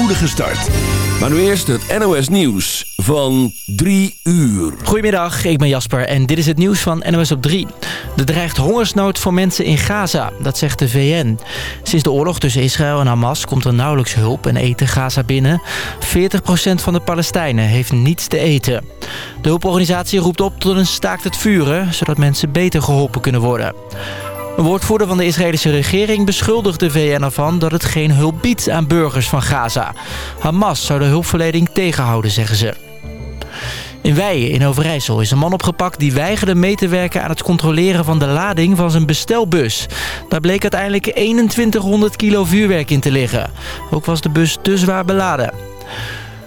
spoedige start. Maar nu eerst het NOS Nieuws van 3 uur. Goedemiddag, ik ben Jasper en dit is het nieuws van NOS op 3. Er dreigt hongersnood voor mensen in Gaza, dat zegt de VN. Sinds de oorlog tussen Israël en Hamas komt er nauwelijks hulp en eten Gaza binnen. 40% van de Palestijnen heeft niets te eten. De hulporganisatie roept op tot een staakt het vuren, zodat mensen beter geholpen kunnen worden. Een woordvoerder van de Israëlische regering beschuldigt de VN ervan dat het geen hulp biedt aan burgers van Gaza. Hamas zou de hulpverlening tegenhouden, zeggen ze. In Weijen in Overijssel is een man opgepakt die weigerde mee te werken aan het controleren van de lading van zijn bestelbus. Daar bleek uiteindelijk 2100 kilo vuurwerk in te liggen. Ook was de bus te zwaar beladen.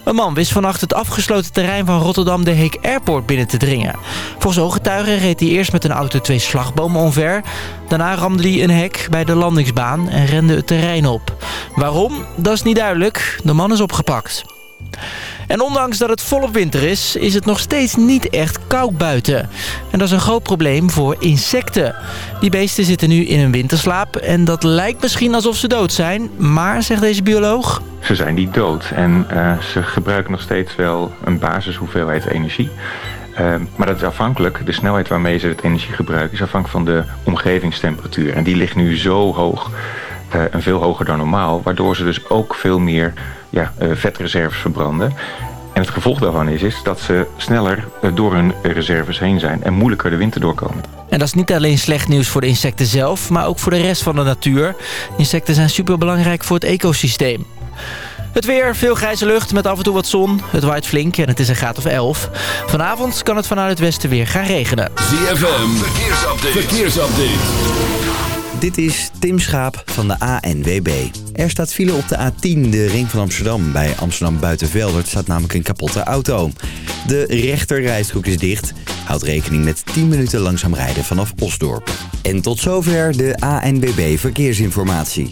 Een man wist vannacht het afgesloten terrein van Rotterdam de Heek Airport binnen te dringen. Volgens ooggetuigen reed hij eerst met een auto twee slagbomen omver. Daarna ramde hij een hek bij de landingsbaan en rende het terrein op. Waarom? Dat is niet duidelijk. De man is opgepakt. En ondanks dat het volop winter is, is het nog steeds niet echt koud buiten. En dat is een groot probleem voor insecten. Die beesten zitten nu in een winterslaap en dat lijkt misschien alsof ze dood zijn. Maar, zegt deze bioloog... Ze zijn niet dood en uh, ze gebruiken nog steeds wel een basishoeveelheid energie. Uh, maar dat is afhankelijk, de snelheid waarmee ze het energie gebruiken... is afhankelijk van de omgevingstemperatuur. En die ligt nu zo hoog uh, en veel hoger dan normaal... waardoor ze dus ook veel meer ja, uh, vetreserves verbranden. En het gevolg daarvan is, is dat ze sneller door hun reserves heen zijn... en moeilijker de winter doorkomen. En dat is niet alleen slecht nieuws voor de insecten zelf... maar ook voor de rest van de natuur. Insecten zijn superbelangrijk voor het ecosysteem. Het weer, veel grijze lucht met af en toe wat zon. Het waait flink en het is een graad of 11. Vanavond kan het vanuit het westen weer gaan regenen. ZFM, verkeersupdate. verkeersupdate. Dit is Tim Schaap van de ANWB. Er staat file op de A10, de ring van Amsterdam. Bij Amsterdam Buitenveldert staat namelijk een kapotte auto. De rechterrijstrook is dicht. Houd rekening met 10 minuten langzaam rijden vanaf Osdorp. En tot zover de ANWB Verkeersinformatie.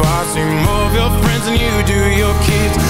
See more of your friends than you do your kids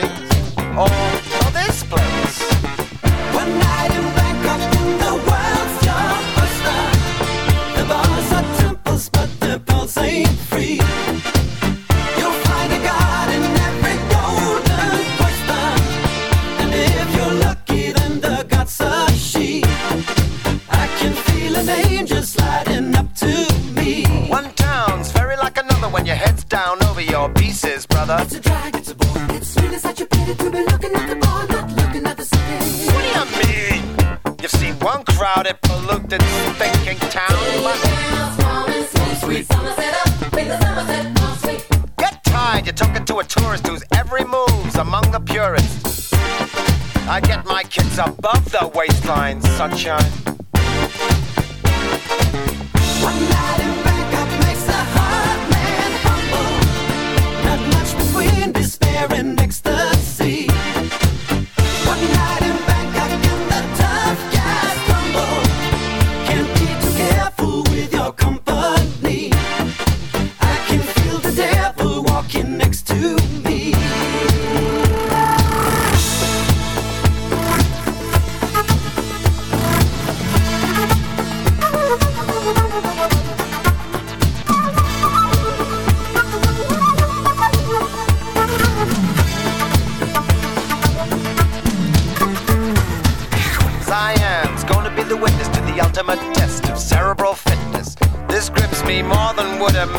sunshine.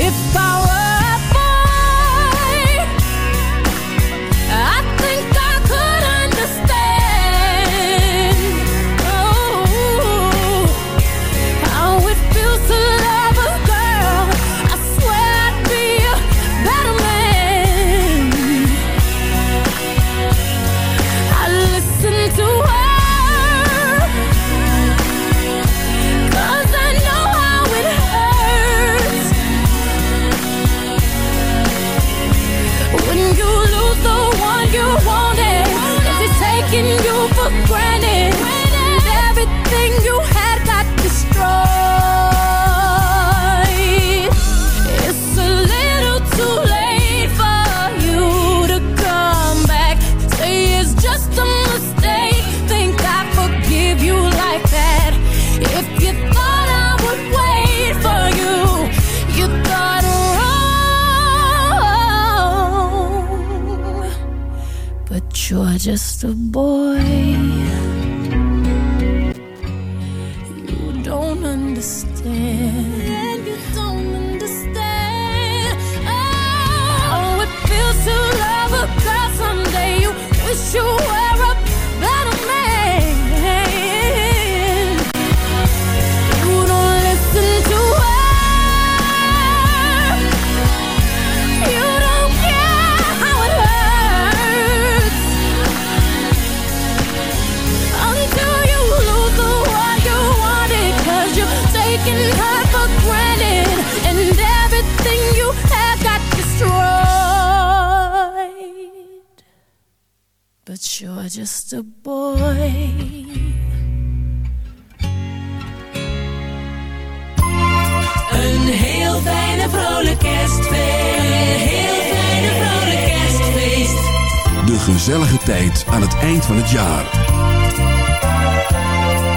If I were just a boy. Aan het eind van het jaar.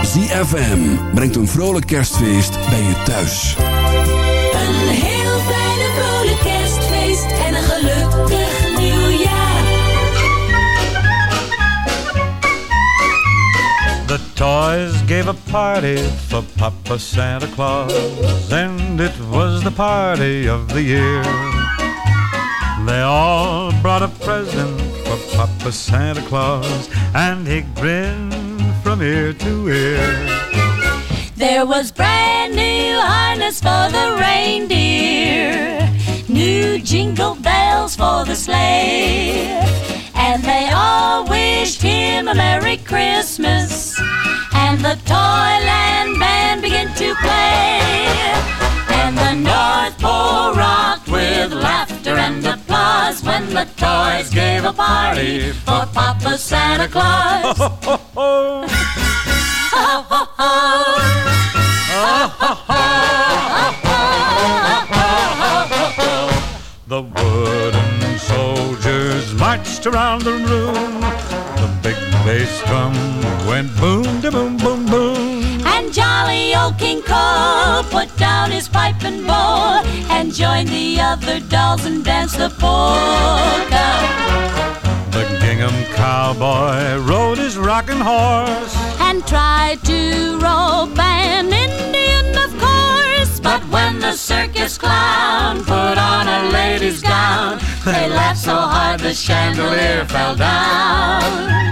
ZFM brengt een vrolijk kerstfeest bij je thuis. Een heel fijne vrolijk kerstfeest en een gelukkig nieuwjaar. The toys gave a party for Papa Santa Claus, and it was the party of the year. They all brought a present for Papa Santa Claus, and he grinned from ear to ear. There was brand new harness for the reindeer, new jingle bells for the sleigh, and they all wished him a Merry Christmas. And the Toyland Band began to play. And the North Pole rocked with laughter and applause when the toys gave a party for Papa Santa Claus. Ho, ho, The wooden soldiers marched around the room. King Cole put down his pipe and bowl and joined the other dolls and danced the polka. The gingham cowboy rode his rocking horse. And tried to rope an Indian, of course. But when the circus clown put on a lady's gown, they laughed so hard the chandelier fell down.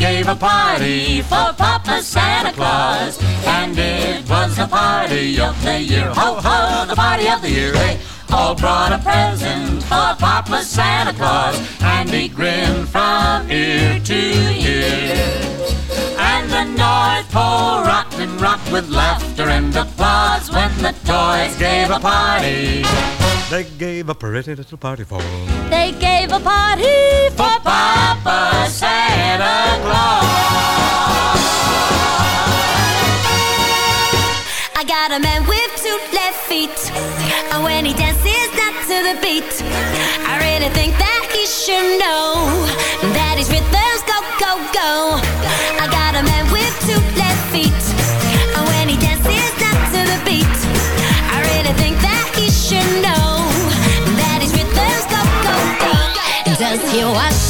Gave a party for Papa Santa Claus, and it was the party of the year. Ho ho, the party of the year. They all brought a present for Papa Santa Claus, and he grinned from ear to ear. And the North Pole rocked and rocked with laughter and applause when the toys gave a party. They gave a pretty little party for They gave a party for Papa Santa Claus. I got a man with two left feet. And when he dances not to the beat, I really think that he should know Does he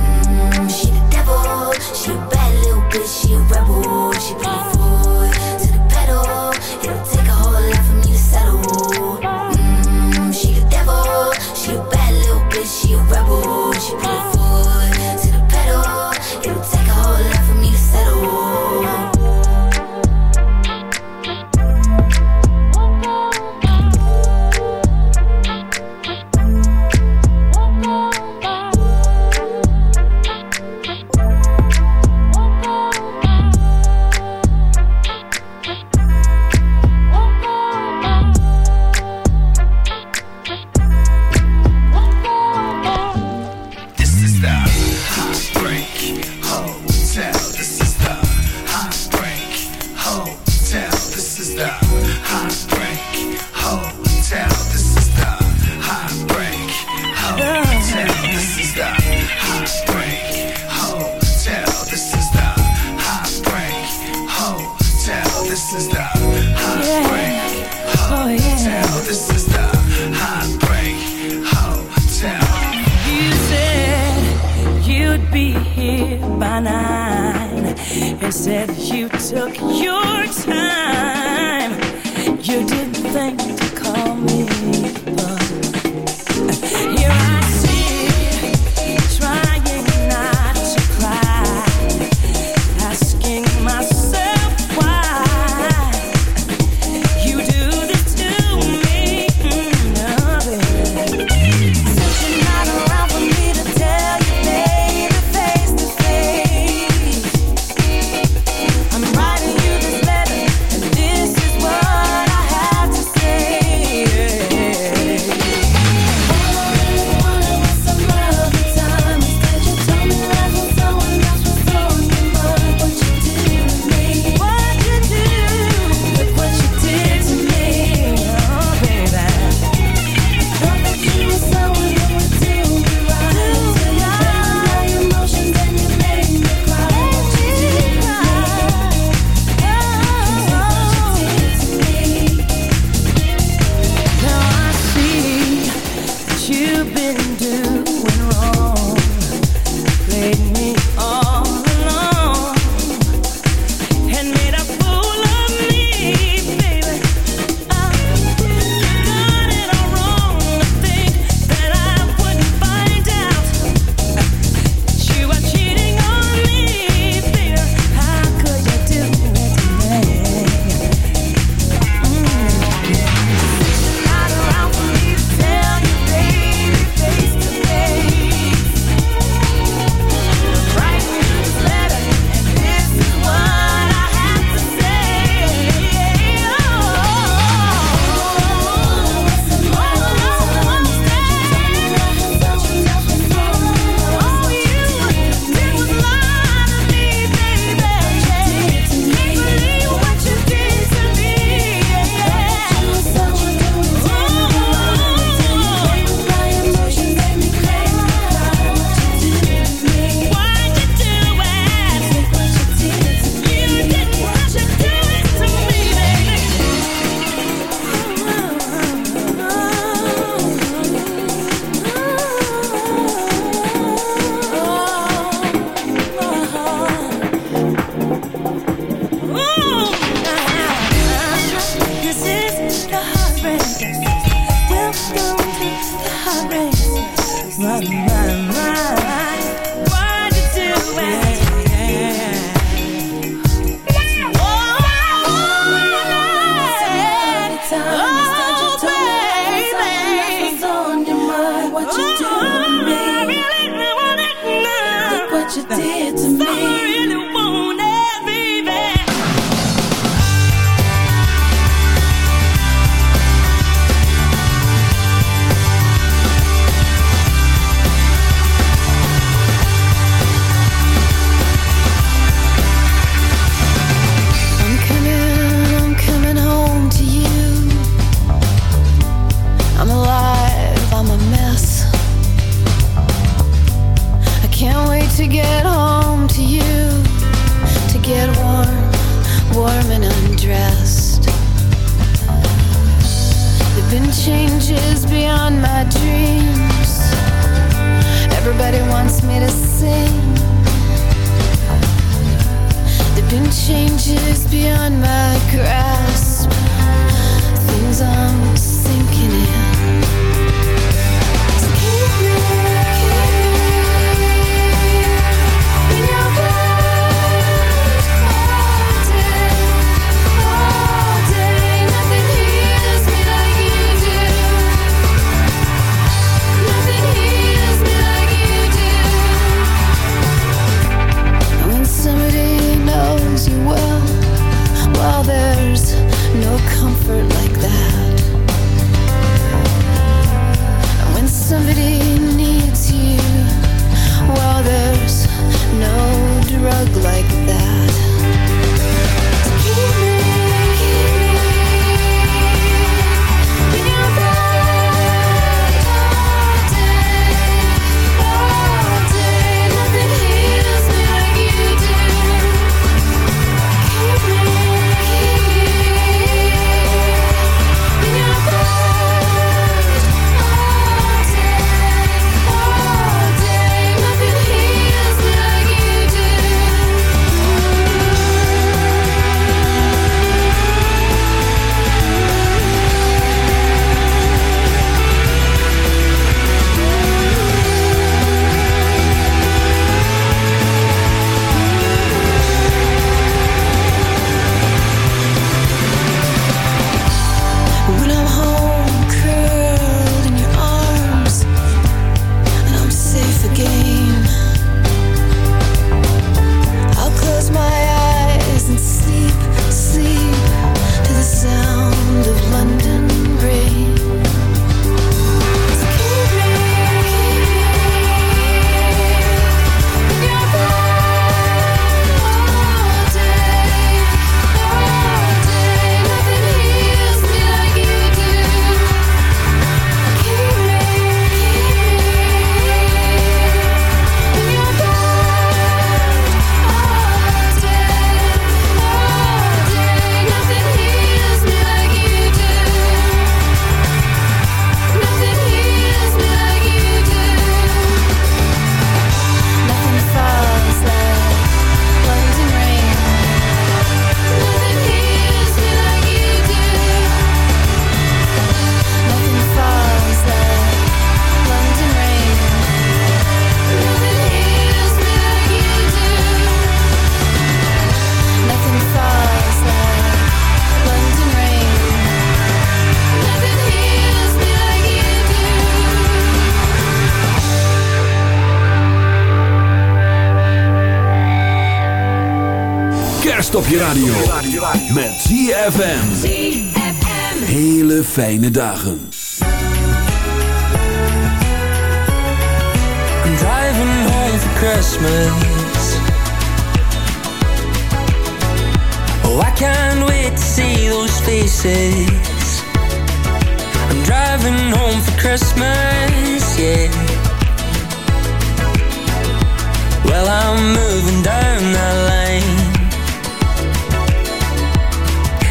you did to me. op je radio. Met ZFM. Hele fijne dagen. I'm driving home for Christmas. Oh, I can't wait to see those faces. I'm driving home for Christmas, yeah. Well, I'm moving down that line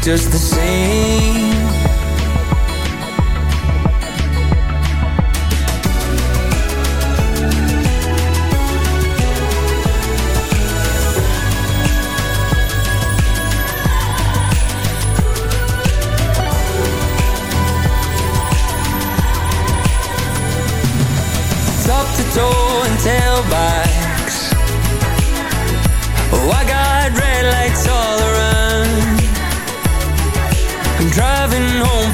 Just the same. top to toe and tailbacks. Oh, I got